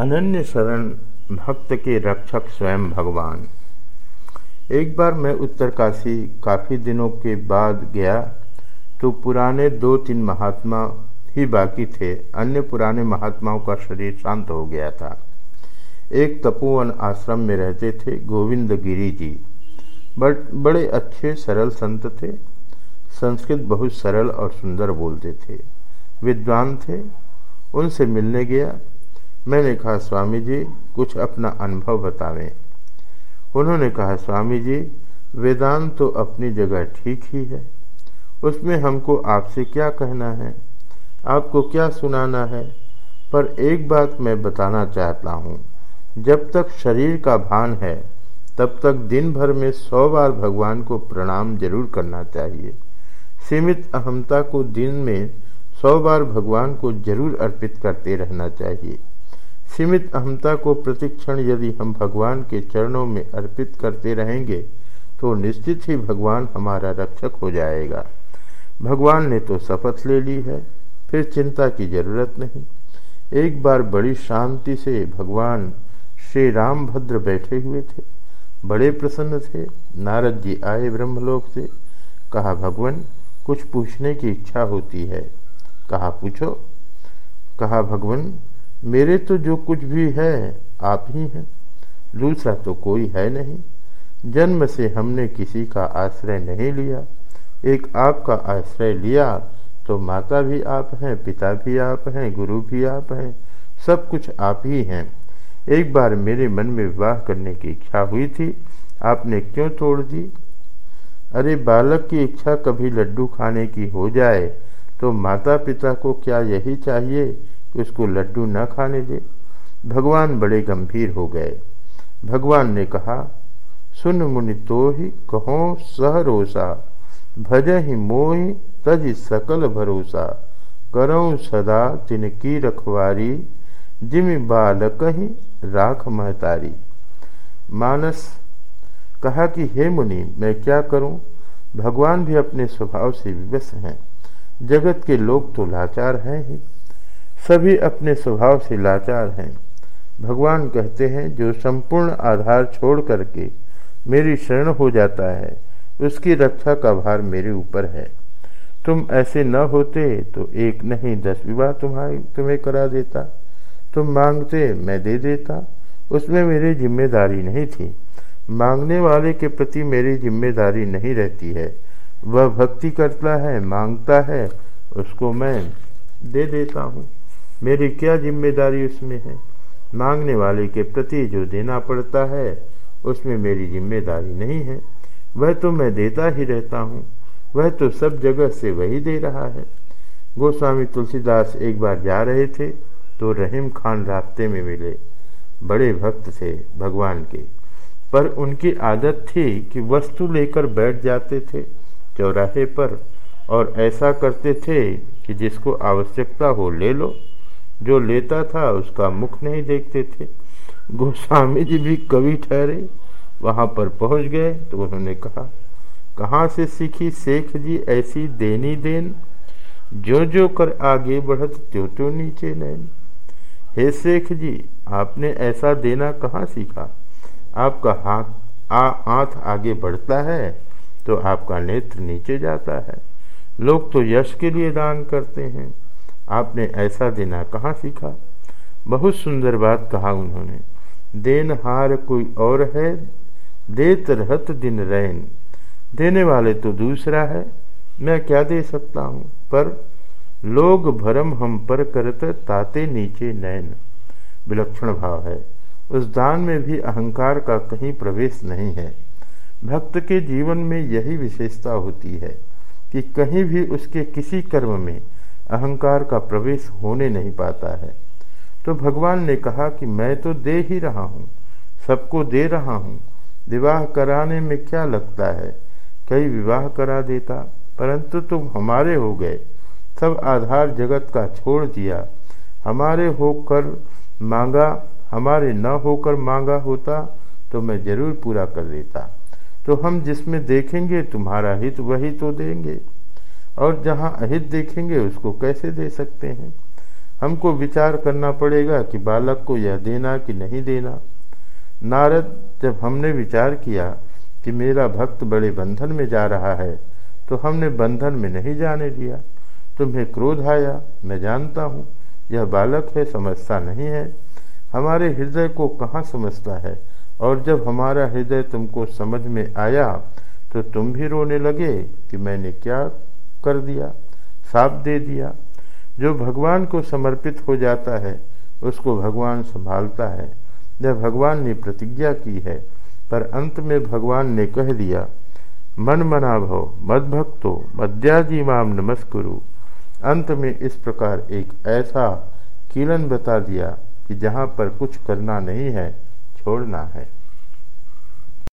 अनन्य शरण भक्त के रक्षक स्वयं भगवान। एक बार मैं उत्तरकाशी काफ़ी दिनों के बाद गया तो पुराने दो तीन महात्मा ही बाकी थे। अन्य पुराने महात्माओं का शरीर शांत हो गया था। एक तपोवन आश्रम में रहते थे गोविंद गिरी जी। बट बड़े अच्छे, सरल संत थे। संस्कृत बहुत सरल और सुंदर बोलते थे। विद्वान थे। उनसे मिलने गया। मैंने कहा, स्वामी जी, कुछ अपना अनुभव बतावें। उन्होंने कहा, स्वामी जी, वेदांत तो अपनी जगह ठीक ही है। उसमें हमको आपसे क्या कहना है? आपको क्या सुनाना है? पर एक बात मैं बताना चाहता हूँ। जब तक शरीर का भान है, तब तक दिन भर में सौ बार भगवान को प्रणाम ज़रूर करना चाहिए। सीमित अहमता को दिन में सौ बार भगवान को ज़रूर अर्पित करते रहना चाहिए। सीमित अहमता को प्रतिक्षण यदि हम भगवान के चरणों में अर्पित करते रहेंगे तो निश्चित ही भगवान हमारा रक्षक हो जाएगा। भगवान ने तो शपथ ले ली है, फिर चिंता की ज़रूरत नहीं। एक बार बड़ी शांति से भगवान श्री राम भद्र बैठे हुए थे। बड़े प्रसन्न थे। नारद जी आए ब्रह्मलोक से। कहा, भगवान, कुछ पूछने की इच्छा होती है। कहा, पूछो। कहा, भगवान मेरे तो जो कुछ भी है, आप ही हैं। दूसरा तो कोई है नहीं। जन्म से हमने किसी का आश्रय नहीं लिया। एक आपका आश्रय लिया तो माता भी आप हैं, पिता भी आप हैं, गुरु भी आप हैं, सब कुछ आप ही हैं। एक बार मेरे मन में विवाह करने की इच्छा हुई थी, आपने क्यों तोड़ दी? अरे, बालक की इच्छा कभी लड्डू खाने की हो जाए तो माता पिता को क्या यही चाहिए? उसको लड्डू न खाने दे। भगवान बड़े गंभीर हो गए। भगवान ने कहा, सुन मुनि तो ही कहो सह रोसा भज ही मोहि तज सकल भरोसा। करो सदा तिनकी रखवारी, जिम बालक ही राख महतारी। मानस कहा कि, हे मुनि, मैं क्या करूँ? भगवान भी अपने स्वभाव से विवश हैं। जगत के लोग तो लाचार हैं ही। सभी अपने स्वभाव से लाचार हैं। भगवान कहते हैं, जो संपूर्ण आधार छोड़ करके मेरी शरण हो जाता है, उसकी रक्षा का भार मेरे ऊपर है। तुम ऐसे न होते तो एक नहीं दस विवाह तुम्हारे, तुम्हें करा देता। तुम मांगते, मैं दे देता। उसमें मेरी ज़िम्मेदारी नहीं थी। मांगने वाले के प्रति मेरी ज़िम्मेदारी नहीं रहती है। वह भक्ति करता है, माँगता है, उसको मैं दे देता हूँ। मेरी क्या ज़िम्मेदारी उसमें है? मांगने वाले के प्रति जो देना पड़ता है, उसमें मेरी ज़िम्मेदारी नहीं है। वह तो मैं देता ही रहता हूँ। वह तो सब जगह से वही दे रहा है। गोस्वामी तुलसीदास एक बार जा रहे थे तो रहीम खान रास्ते में मिले। बड़े भक्त थे भगवान के। पर उनकी आदत थी कि वस्तु लेकर बैठ जाते थे चौराहे पर, और ऐसा करते थे कि जिसको आवश्यकता हो ले लो। जो लेता था उसका मुख नहीं देखते थे। गोस्वामी जी भी कवि ठहरे, वहाँ पर पहुँच गए तो उन्होंने कहा, कहाँ से सीखी शेख जी ऐसी देनी देन? जो जो कर आगे बढ़त त्यों त्यों नीचे नैन हे शेख जी, आपने ऐसा देना कहाँ सीखा? आपका हाथ, आ हाथ आगे बढ़ता है तो आपका नेत्र नीचे जाता है। लोग तो यश के लिए दान करते हैं। आपने ऐसा देना, कहाँ सीखा? बहुत सुंदर बात कहा उन्होंने। देन हार कोई और है? देत रहत दिन रैन। देने वाले तो दूसरा है। मैं क्या दे सकता हूँ? पर लोग भरम हम पर करत ताते नीचे नैन। विलक्षण भाव है। उस दान में भी अहंकार का कहीं प्रवेश नहीं है। भक्त के जीवन में यही विशेषता होती है कि कहीं भी उसके किसी कर्म में अहंकार का प्रवेश होने नहीं पाता है। तो भगवान ने कहा कि मैं तो दे ही रहा हूँ, सबको दे रहा हूँ। विवाह कराने में क्या लगता है? कई विवाह करा देता, परंतु तुम हमारे हो गए। सब आधार जगत का छोड़ दिया। हमारे होकर मांगा, हमारे न होकर मांगा होता तो मैं ज़रूर पूरा कर देता। तो हम जिसमें देखेंगे, तुम्हारा हित वही तो देंगे। और जहाँ अहित देखेंगे, उसको कैसे दे सकते हैं? हमको विचार करना पड़ेगा कि बालक को यह देना कि नहीं देना। नारद, जब हमने विचार किया कि मेरा भक्त बड़े बंधन में जा रहा है तो हमने बंधन में नहीं जाने दिया। तुम्हें क्रोध आया, मैं जानता हूँ, यह बालक है, समझता नहीं है। हमारे हृदय को कहाँ समझता है? और जब हमारा हृदय तुमको समझ में आया तो तुम भी रोने लगे कि मैंने क्या कर दिया, साप दे दिया। जो भगवान को समर्पित हो जाता है, उसको भगवान संभालता है। यह भगवान ने प्रतिज्ञा की है, पर अंत में भगवान ने कह दिया, मन मना भव, मद भक्तो मद्याजी माम नमस्कुरु। अंत में इस प्रकार एक ऐसा कीलन बता दिया कि जहाँ पर कुछ करना नहीं है, छोड़ना है।